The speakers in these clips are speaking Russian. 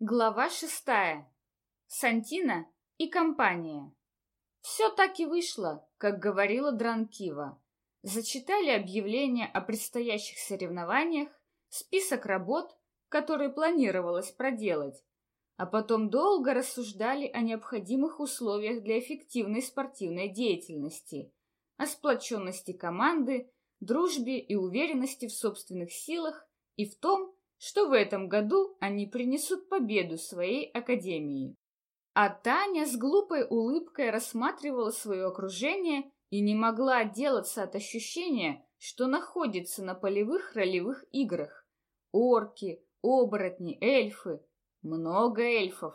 Глава шестая. Сантина и компания. Все так и вышло, как говорила Дранкива. Зачитали объявление о предстоящих соревнованиях, список работ, которые планировалось проделать, а потом долго рассуждали о необходимых условиях для эффективной спортивной деятельности, о сплоченности команды, дружбе и уверенности в собственных силах и в том, что в этом году они принесут победу своей академии. А Таня с глупой улыбкой рассматривала свое окружение и не могла отделаться от ощущения, что находится на полевых ролевых играх. Орки, оборотни, эльфы. Много эльфов.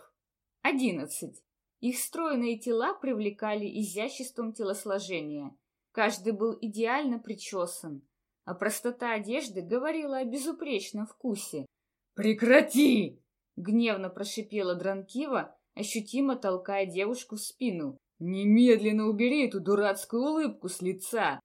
Одиннадцать. Их стройные тела привлекали изяществом телосложения. Каждый был идеально причесан, а простота одежды говорила о безупречном вкусе. «Прекрати!» — гневно прошипела Дранкива, ощутимо толкая девушку в спину. «Немедленно убери эту дурацкую улыбку с лица!»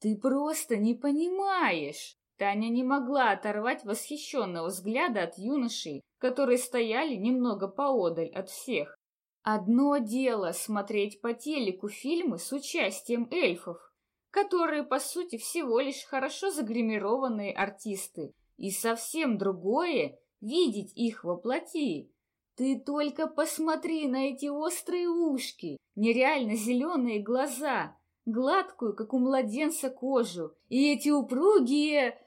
«Ты просто не понимаешь!» Таня не могла оторвать восхищенного взгляда от юношей, которые стояли немного поодаль от всех. Одно дело смотреть по телеку фильмы с участием эльфов, которые, по сути, всего лишь хорошо загримированные артисты, и совсем другое — видеть их во плоти. Ты только посмотри на эти острые ушки, нереально зеленые глаза, гладкую, как у младенца, кожу, и эти упругие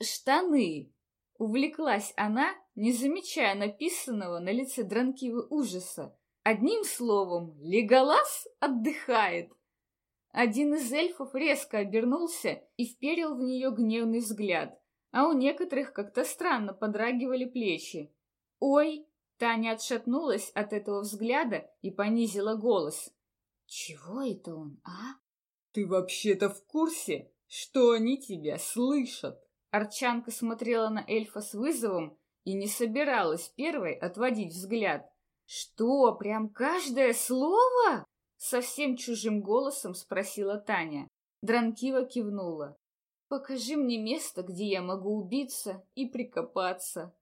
штаны. Увлеклась она, не замечая написанного на лице Дранкивы ужаса. Одним словом, Леголас отдыхает. Один из эльфов резко обернулся и вперил в нее гневный взгляд, а у некоторых как-то странно подрагивали плечи. «Ой!» — Таня отшатнулась от этого взгляда и понизила голос. «Чего это он, а?» «Ты вообще-то в курсе, что они тебя слышат?» Арчанка смотрела на эльфа с вызовом и не собиралась первой отводить взгляд. «Что, прям каждое слово?» Совсем чужим голосом спросила Таня. Дранкива кивнула. «Покажи мне место, где я могу убиться и прикопаться».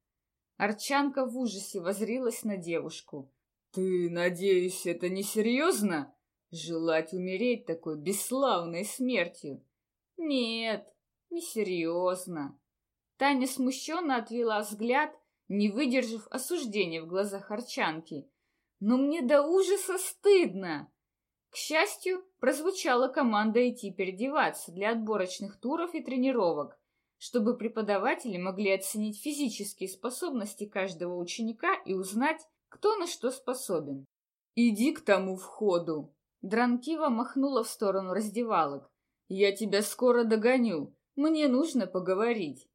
Арчанка в ужасе возрилась на девушку. «Ты, надеюсь, это не серьезно? Желать умереть такой бесславной смертью?» «Нет, не серьезно». Таня смущенно отвела взгляд, не выдержав осуждения в глазах Арчанки. «Но мне до ужаса стыдно!» К счастью, прозвучала команда идти переодеваться для отборочных туров и тренировок, чтобы преподаватели могли оценить физические способности каждого ученика и узнать, кто на что способен. «Иди к тому входу!» Дранкива махнула в сторону раздевалок. «Я тебя скоро догоню. Мне нужно поговорить».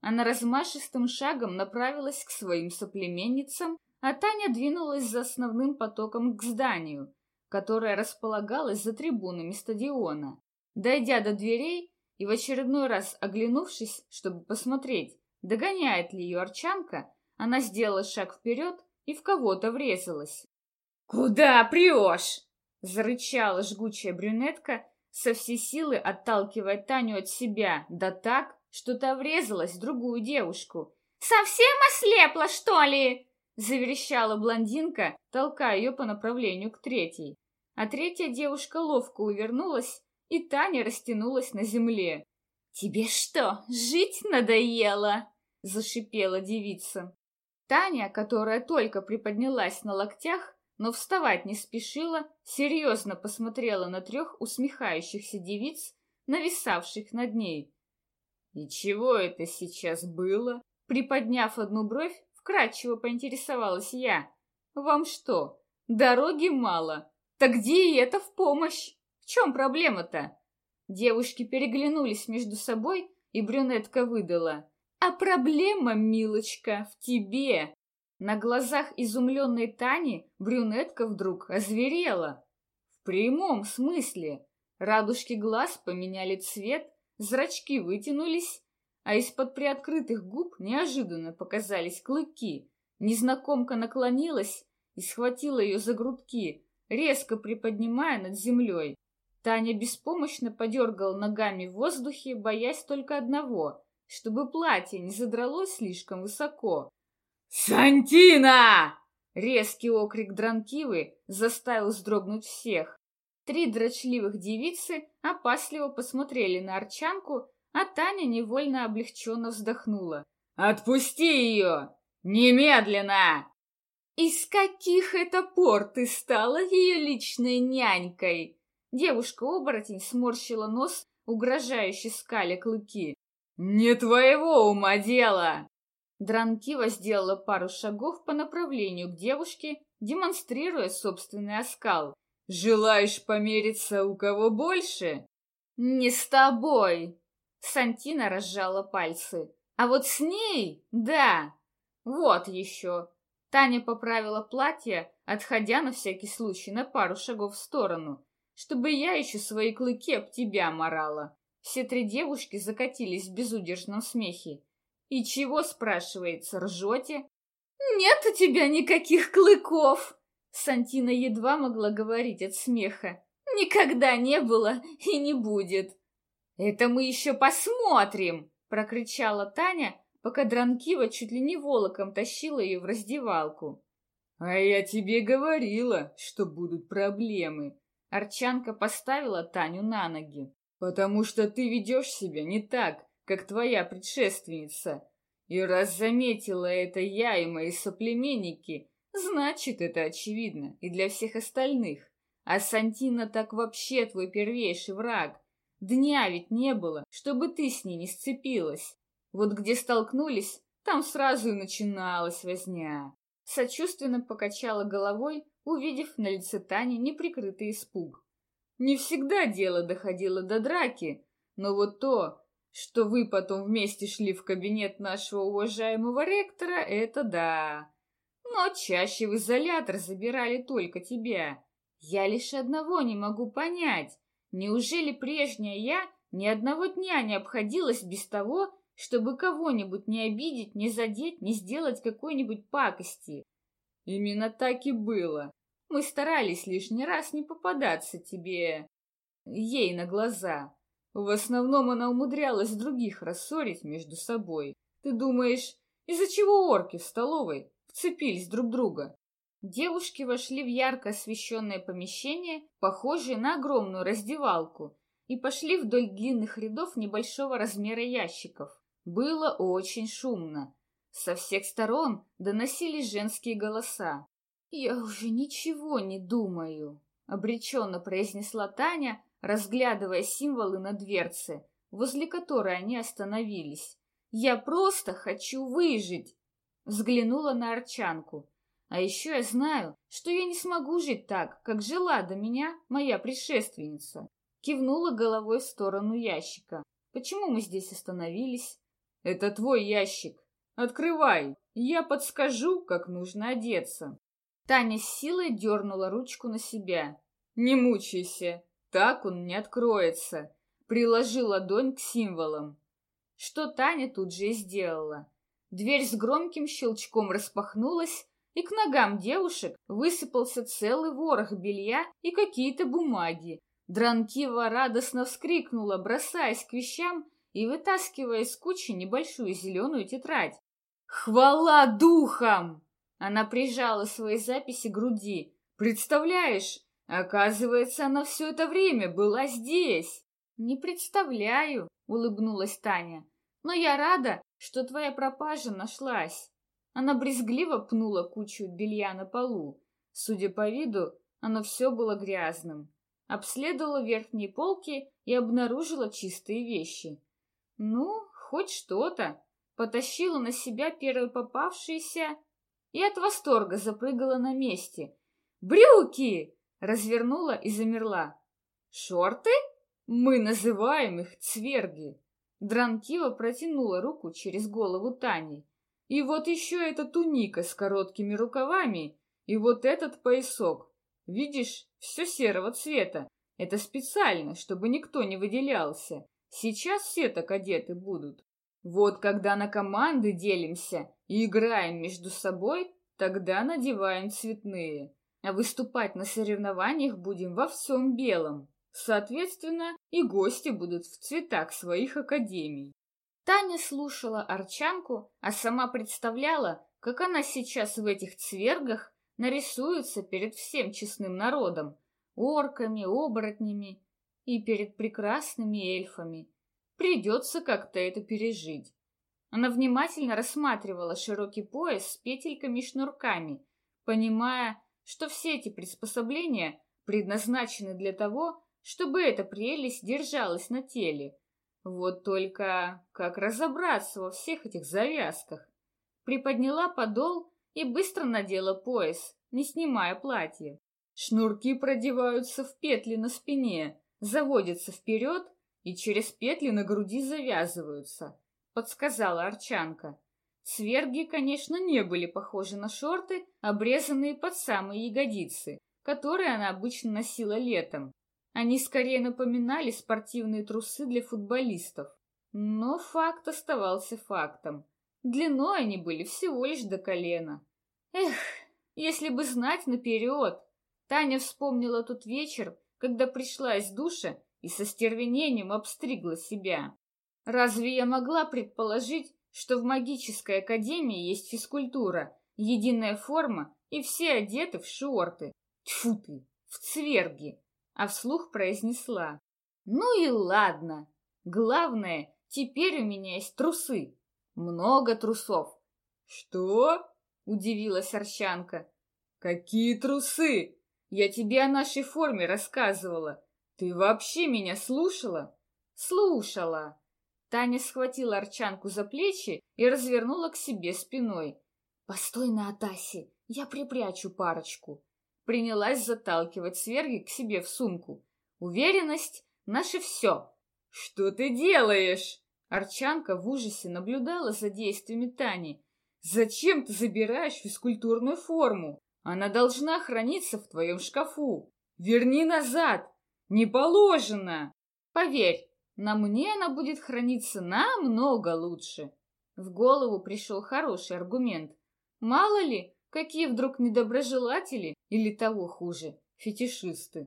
Она размашистым шагом направилась к своим соплеменницам, а Таня двинулась за основным потоком к зданию, которая располагалась за трибунами стадиона. Дойдя до дверей и в очередной раз оглянувшись, чтобы посмотреть, догоняет ли ее арчанка, она сделала шаг вперед и в кого-то врезалась. «Куда прешь?» — зарычала жгучая брюнетка, со всей силы отталкивая Таню от себя, да так, что та врезалась в другую девушку. «Совсем ослепла, что ли?» — заверещала блондинка, толкая ее по направлению к третьей а третья девушка ловко увернулась, и Таня растянулась на земле. «Тебе что, жить надоело?» — зашипела девица. Таня, которая только приподнялась на локтях, но вставать не спешила, серьезно посмотрела на трех усмехающихся девиц, нависавших над ней. «И чего это сейчас было?» Приподняв одну бровь, вкратчиво поинтересовалась я. «Вам что, дороги мало?» Так где и это в помощь? В чем проблема-то? Девушки переглянулись между собой, и брюнетка выдала. А проблема, милочка, в тебе. На глазах изумленной Тани брюнетка вдруг озверела. В прямом смысле. Радужки глаз поменяли цвет, зрачки вытянулись, а из-под приоткрытых губ неожиданно показались клыки. Незнакомка наклонилась и схватила ее за грудки, резко приподнимая над землей. Таня беспомощно подергала ногами в воздухе, боясь только одного, чтобы платье не задралось слишком высоко. «Сантина!» Резкий окрик Дранкивы заставил вздрогнуть всех. Три дрочливых девицы опасливо посмотрели на Арчанку, а Таня невольно облегченно вздохнула. «Отпусти ее! Немедленно!» «Из каких это пор ты стала ее личной нянькой?» Девушка-оборотень сморщила нос, угрожающе скали клыки. «Не твоего ума дело!» Дранкива сделала пару шагов по направлению к девушке, демонстрируя собственный оскал. «Желаешь помериться у кого больше?» «Не с тобой!» Сантина разжала пальцы. «А вот с ней, да! Вот еще!» Таня поправила платье, отходя на всякий случай на пару шагов в сторону, чтобы я еще свои клыки об тебя морала. Все три девушки закатились в безудержном смехе. «И чего, спрашивается, ржете?» «Нет у тебя никаких клыков!» Сантина едва могла говорить от смеха. «Никогда не было и не будет!» «Это мы еще посмотрим!» — прокричала Таня, пока Дранкива чуть ли не волоком тащила ее в раздевалку. «А я тебе говорила, что будут проблемы!» Арчанка поставила Таню на ноги. «Потому что ты ведешь себя не так, как твоя предшественница. И раз заметила это я и мои соплеменники, значит, это очевидно и для всех остальных. А Сантина так вообще твой первейший враг. Дня ведь не было, чтобы ты с ней не сцепилась. Вот где столкнулись, там сразу и начиналась возня. Сочувственно покачала головой, увидев на лице Тани неприкрытый испуг. Не всегда дело доходило до драки, но вот то, что вы потом вместе шли в кабинет нашего уважаемого ректора, это да. Но чаще в изолятор забирали только тебя. Я лишь одного не могу понять. Неужели прежняя я ни одного дня не обходилась без того, чтобы кого-нибудь не обидеть, не задеть, не сделать какой-нибудь пакости? Именно так и было. Мы старались лишний раз не попадаться тебе... ей на глаза. В основном она умудрялась других рассорить между собой. Ты думаешь, из-за чего орки в столовой вцепились друг друга? Девушки вошли в ярко освещенное помещение, похожее на огромную раздевалку, и пошли вдоль длинных рядов небольшого размера ящиков. Было очень шумно. Со всех сторон доносились женские голоса. «Я уже ничего не думаю», — обреченно произнесла Таня, разглядывая символы на дверце, возле которой они остановились. «Я просто хочу выжить!» Взглянула на Арчанку. «А еще я знаю, что я не смогу жить так, как жила до меня моя предшественница». Кивнула головой в сторону ящика. «Почему мы здесь остановились?» «Это твой ящик. Открывай, я подскажу, как нужно одеться». Таня с силой дернула ручку на себя. «Не мучайся, так он не откроется», — приложил ладонь к символам. Что Таня тут же и сделала. Дверь с громким щелчком распахнулась, и к ногам девушек высыпался целый ворох белья и какие-то бумаги. Дранкива радостно вскрикнула, бросаясь к вещам и вытаскивая из кучи небольшую зеленую тетрадь. «Хвала духам!» Она прижала свои записи к груди. «Представляешь, оказывается, она все это время была здесь!» «Не представляю», — улыбнулась Таня. «Но я рада, что твоя пропажа нашлась». Она брезгливо пнула кучу белья на полу. Судя по виду, оно все было грязным. Обследовала верхние полки и обнаружила чистые вещи. Ну, хоть что-то. Потащила на себя первые попавшиеся и от восторга запрыгала на месте. «Брюки!» — развернула и замерла. «Шорты? Мы называем их цверги!» Дранкива протянула руку через голову Тани. «И вот еще эта туника с короткими рукавами, и вот этот поясок. Видишь, все серого цвета. Это специально, чтобы никто не выделялся. Сейчас все так одеты будут. Вот когда на команды делимся и играем между собой, тогда надеваем цветные. А выступать на соревнованиях будем во всем белом. Соответственно, и гости будут в цветах своих академий. Таня слушала Арчанку, а сама представляла, как она сейчас в этих цвергах нарисуется перед всем честным народом, орками, оборотнями и перед прекрасными эльфами. Придется как-то это пережить. Она внимательно рассматривала широкий пояс с петельками шнурками, понимая, что все эти приспособления предназначены для того, чтобы эта прелесть держалась на теле. Вот только как разобраться во всех этих завязках? Приподняла подол и быстро надела пояс, не снимая платье. Шнурки продеваются в петли на спине, заводятся вперед и через петли на груди завязываются, подсказала Арчанка. Сверги, конечно, не были похожи на шорты, обрезанные под самые ягодицы, которые она обычно носила летом. Они скорее напоминали спортивные трусы для футболистов. Но факт оставался фактом. Длиной они были всего лишь до колена. Эх, если бы знать наперед. Таня вспомнила тот вечер, когда пришла из душа и со стервенением обстригла себя. Разве я могла предположить, что в магической академии есть физкультура, единая форма и все одеты в шорты? Тьфу ты, в цверги! А вслух произнесла. Ну и ладно. Главное, теперь у меня есть трусы. Много трусов. Что? Удивилась Арщанка. Какие трусы? Я тебе о нашей форме рассказывала. Ты вообще меня слушала? Слушала. Таня схватила Арчанку за плечи и развернула к себе спиной. «Постой на Атасе, я припрячу парочку». Принялась заталкивать сверги к себе в сумку. Уверенность — наше все. «Что ты делаешь?» Арчанка в ужасе наблюдала за действиями Тани. «Зачем ты забираешь физкультурную форму? Она должна храниться в твоем шкафу. Верни назад! Не положено!» «Поверь, на мне она будет храниться намного лучше. В голову пришел хороший аргумент. Мало ли, какие вдруг недоброжелатели или того хуже, фетишисты.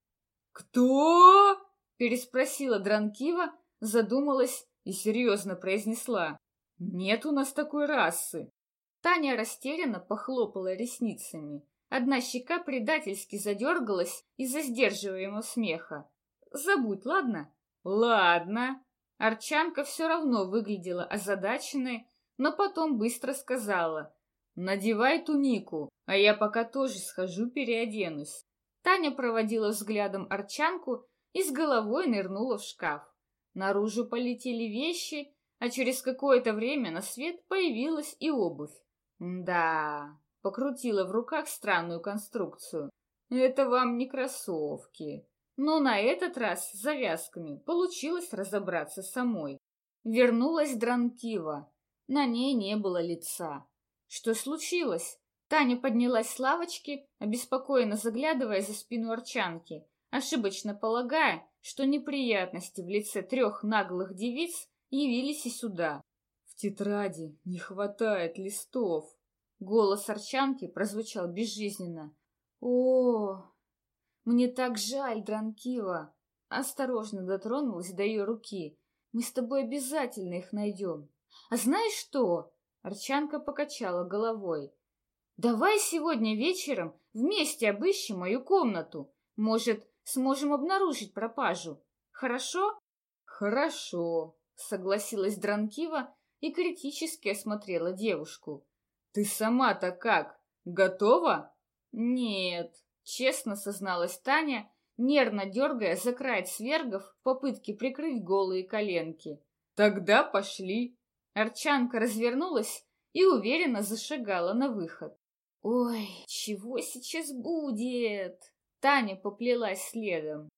«Кто?» — переспросила Дранкива, задумалась и серьезно произнесла. «Нет у нас такой расы». Таня растерянно похлопала ресницами. Одна щека предательски задергалась из-за сдерживаемого смеха. «Забудь, ладно? Ладно. Арчанка все равно выглядела озадаченной, но потом быстро сказала. Надевай тунику, а я пока тоже схожу переоденусь. Таня проводила взглядом Арчанку и с головой нырнула в шкаф. Наружу полетели вещи, а через какое-то время на свет появилась и обувь. Да, покрутила в руках странную конструкцию. Это вам не кроссовки. Но на этот раз с завязками получилось разобраться самой. Вернулась Дранкива. На ней не было лица. Что случилось? Таня поднялась с лавочки, обеспокоенно заглядывая за спину Арчанки, ошибочно полагая, что неприятности в лице трех наглых девиц явились и сюда. В тетради не хватает листов. Голос Арчанки прозвучал безжизненно. О, мне так жаль, Дранкива. Осторожно дотронулась до ее руки. Мы с тобой обязательно их найдем. А знаешь что? Арчанка покачала головой. Давай сегодня вечером вместе обыщем мою комнату. Может, сможем обнаружить пропажу. Хорошо? Хорошо, согласилась Дранкива и критически осмотрела девушку. Ты сама-то как? Готова? Нет, Честно созналась Таня, нервно дергая за край свергов в попытке прикрыть голые коленки. «Тогда пошли!» Арчанка развернулась и уверенно зашагала на выход. «Ой, чего сейчас будет?» Таня поплелась следом.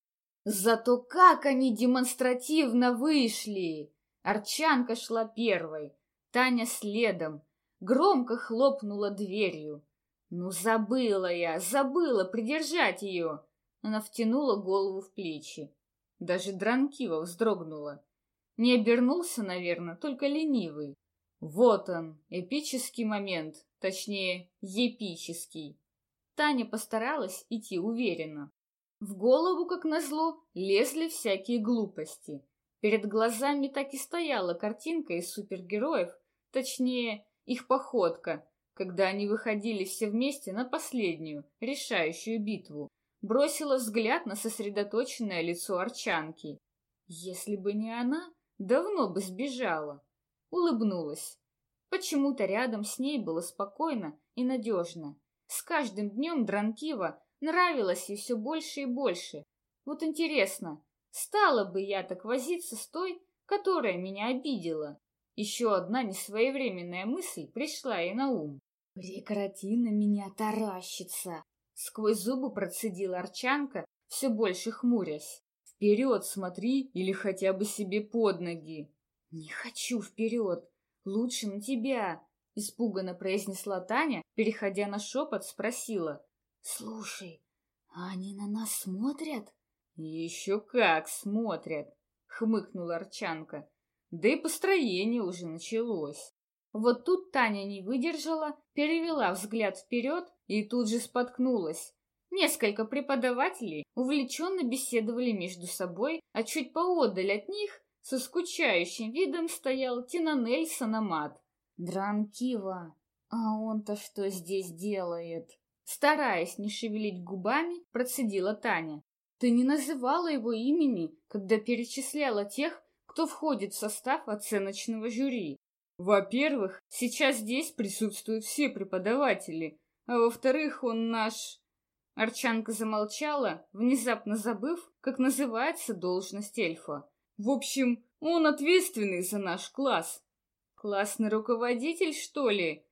Зато как они демонстративно вышли! Арчанка шла первой, Таня следом, громко хлопнула дверью. Ну, забыла я, забыла придержать ее. Она втянула голову в плечи. Даже Дранкива вздрогнула. Не обернулся, наверное, только ленивый. Вот он, эпический момент, точнее, епический. Таня постаралась идти уверенно. В голову, как назло, лезли всякие глупости. Перед глазами так и стояла картинка из супергероев, точнее, их походка, когда они выходили все вместе на последнюю, решающую битву, бросила взгляд на сосредоточенное лицо Арчанки. Если бы не она, давно бы сбежала. Улыбнулась. Почему-то рядом с ней было спокойно и надежно. С каждым днем Дранкива нравилось ей все больше и больше. Вот интересно, стала бы я так возиться с той, которая меня обидела? Еще одна несвоевременная мысль пришла ей на ум. «Прекрати на меня таращиться!» Сквозь зубы процедила Арчанка, все больше хмурясь. «Вперед смотри или хотя бы себе под ноги!» «Не хочу вперед! Лучше на тебя!» Испуганно произнесла Таня, переходя на шепот, спросила. «Слушай, они на нас смотрят?» «Еще как смотрят!» — хмыкнула Арчанка. Да и построение уже началось. Вот тут Таня не выдержала, перевела взгляд вперед и тут же споткнулась. Несколько преподавателей увлеченно беседовали между собой, а чуть поодаль от них со скучающим видом стоял Тинанель Санамат. Дранкива, а он-то что здесь делает? Стараясь не шевелить губами, процедила Таня. Ты не называла его имени, когда перечисляла тех, кто входит в состав оценочного жюри. Во-первых, сейчас здесь присутствуют все преподаватели, а во-вторых, он наш... Арчанка замолчала, внезапно забыв, как называется должность эльфа. В общем, он ответственный за наш класс. Классный руководитель, что ли?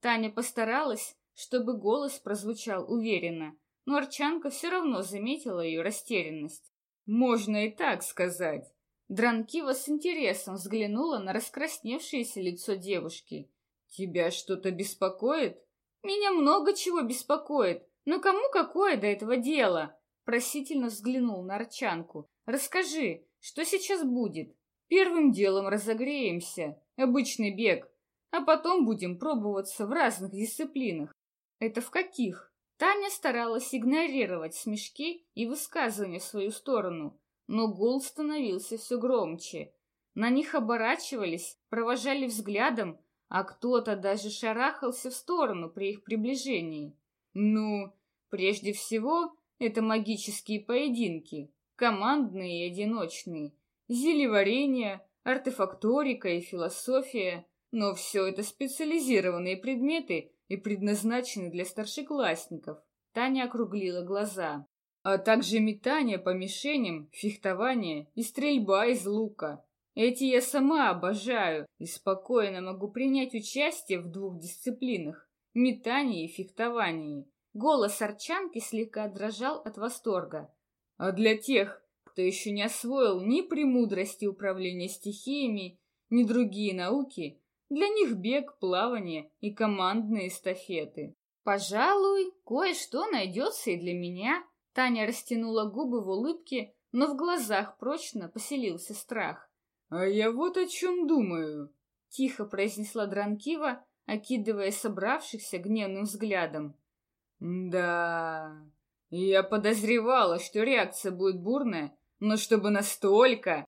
Таня постаралась, чтобы голос прозвучал уверенно, но Арчанка все равно заметила ее растерянность. Можно и так сказать. Дранкива с интересом взглянула на раскрасневшееся лицо девушки. «Тебя что-то беспокоит?» «Меня много чего беспокоит, но кому какое до этого дело?» Просительно взглянул на Арчанку. «Расскажи, что сейчас будет?» «Первым делом разогреемся. Обычный бег. А потом будем пробоваться в разных дисциплинах». «Это в каких?» Таня старалась игнорировать смешки и высказывания в свою сторону но гул становился все громче. На них оборачивались, провожали взглядом, а кто-то даже шарахался в сторону при их приближении. Ну, прежде всего, это магические поединки, командные и одиночные, зелеварение, артефакторика и философия, но все это специализированные предметы и предназначены для старшеклассников. Таня округлила глаза а также метание по мишеням, фехтование и стрельба из лука. Эти я сама обожаю и спокойно могу принять участие в двух дисциплинах – метании и фехтовании. Голос Арчанки слегка дрожал от восторга. А для тех, кто еще не освоил ни премудрости управления стихиями, ни другие науки, для них бег, плавание и командные эстафеты. Пожалуй, кое-что найдется и для меня, Таня растянула губы в улыбке, но в глазах прочно поселился страх. «А я вот о чем думаю», — тихо произнесла Дранкива, окидывая собравшихся гневным взглядом. «Да, я подозревала, что реакция будет бурная, но чтобы настолько...»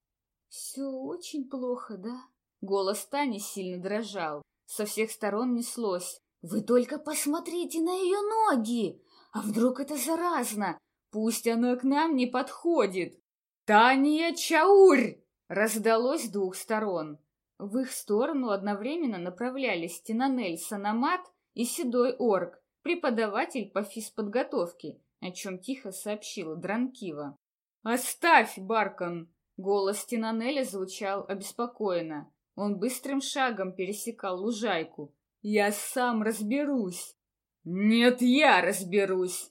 «Все очень плохо, да?» Голос Тани сильно дрожал. Со всех сторон неслось. «Вы только посмотрите на ее ноги! А вдруг это заразно? Пусть она к нам не подходит. Таня Чаурь! Раздалось с двух сторон. В их сторону одновременно направлялись Тинанель Санамат и Седой Орк, преподаватель по физподготовке, о чем тихо сообщила Дранкива. «Оставь, Баркон!» Голос Тинанеля звучал обеспокоенно. Он быстрым шагом пересекал лужайку. «Я сам разберусь!» «Нет, я разберусь!»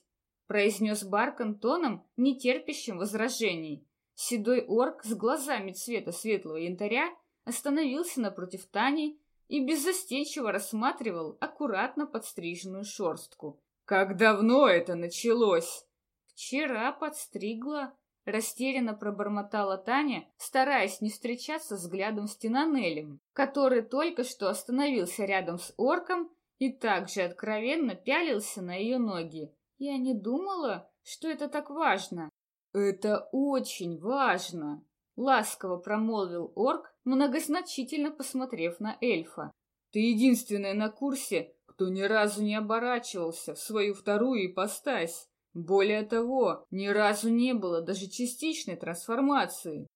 Произнес Баркон тоном, не терпящим возражений. Седой орк с глазами цвета светлого янтаря остановился напротив Тани и беззастенчиво рассматривал аккуратно подстриженную шорстку. «Как давно это началось?» «Вчера подстригла», — растерянно пробормотала Таня, стараясь не встречаться взглядом с Тинанелем, который только что остановился рядом с орком и также откровенно пялился на ее ноги. Я не думала, что это так важно. Это очень важно, ласково промолвил орк, многозначительно посмотрев на эльфа. Ты единственная на курсе, кто ни разу не оборачивался в свою вторую ипостась. Более того, ни разу не было даже частичной трансформации.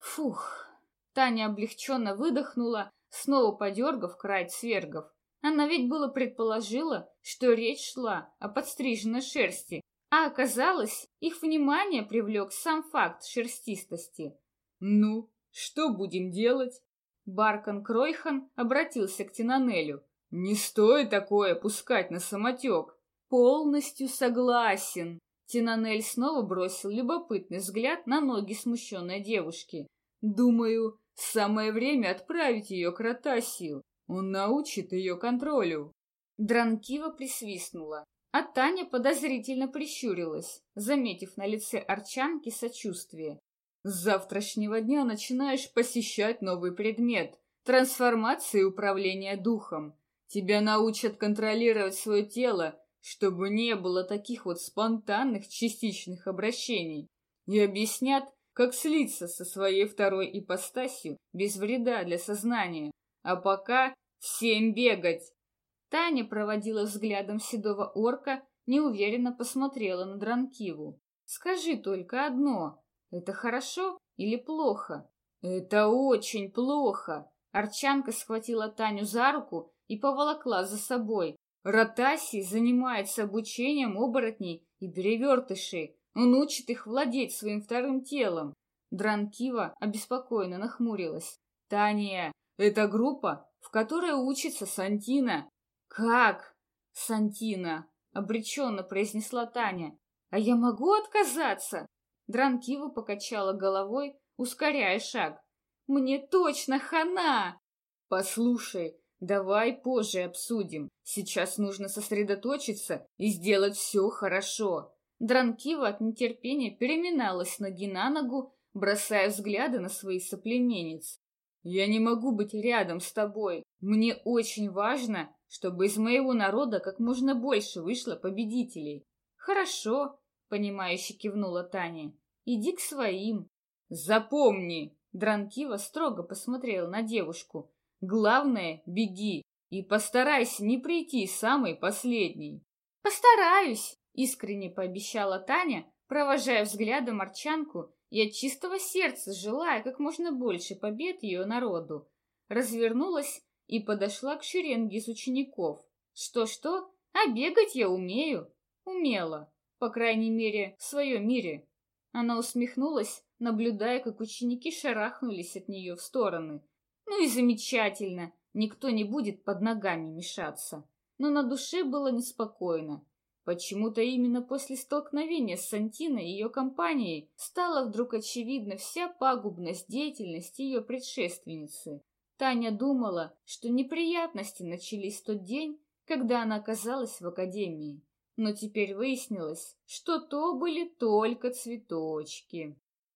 Фух. Таня облегченно выдохнула, снова подергав край свергов. Она ведь было предположила, что речь шла о подстриженной шерсти, а оказалось, их внимание привлек сам факт шерстистости. «Ну, что будем делать?» Баркан Кройхан обратился к Тинанелю. «Не стоит такое пускать на самотек!» «Полностью согласен!» Тинанель снова бросил любопытный взгляд на ноги смущенной девушки. «Думаю, самое время отправить ее к Ротасию. Он научит ее контролю». Дранкива присвистнула, а Таня подозрительно прищурилась, заметив на лице Арчанки сочувствие. «С завтрашнего дня начинаешь посещать новый предмет — трансформация и управление духом. Тебя научат контролировать свое тело, чтобы не было таких вот спонтанных частичных обращений. И объяснят, как слиться со своей второй ипостасью без вреда для сознания. А пока всем бегать. Таня проводила взглядом седого орка, неуверенно посмотрела на Дранкиву. «Скажи только одно. Это хорошо или плохо?» «Это очень плохо!» Арчанка схватила Таню за руку и поволокла за собой. Ротаси занимается обучением оборотней и перевертышей. Он учит их владеть своим вторым телом. Дранкива обеспокоенно нахмурилась. «Таня, это группа, в которой учится Сантина. «Как?» «Сантина», — обреченно произнесла Таня. «А я могу отказаться?» Дранкива покачала головой, ускоряя шаг. «Мне точно хана!» «Послушай, давай позже обсудим. Сейчас нужно сосредоточиться и сделать все хорошо». Дранкива от нетерпения переминалась ноги на ногу, бросая взгляды на свои соплеменниц. «Я не могу быть рядом с тобой. Мне очень важно, чтобы из моего народа как можно больше вышло победителей. Хорошо, понимающе кивнула Таня. Иди к своим. Запомни, Дранкива строго посмотрел на девушку. Главное, беги и постарайся не прийти самый последний. Постараюсь, искренне пообещала Таня, провожая взглядом Арчанку от чистого сердца желая как можно больше побед ее народу. Развернулась и подошла к шеренге из учеников. Что-что, а бегать я умею. Умела, по крайней мере, в своем мире. Она усмехнулась, наблюдая, как ученики шарахнулись от нее в стороны. Ну и замечательно, никто не будет под ногами мешаться. Но на душе было неспокойно. Почему-то именно после столкновения с Сантиной и ее компанией стала вдруг очевидна вся пагубность деятельности ее предшественницы. Таня думала, что неприятности начались в тот день, когда она оказалась в академии. Но теперь выяснилось, что то были только цветочки.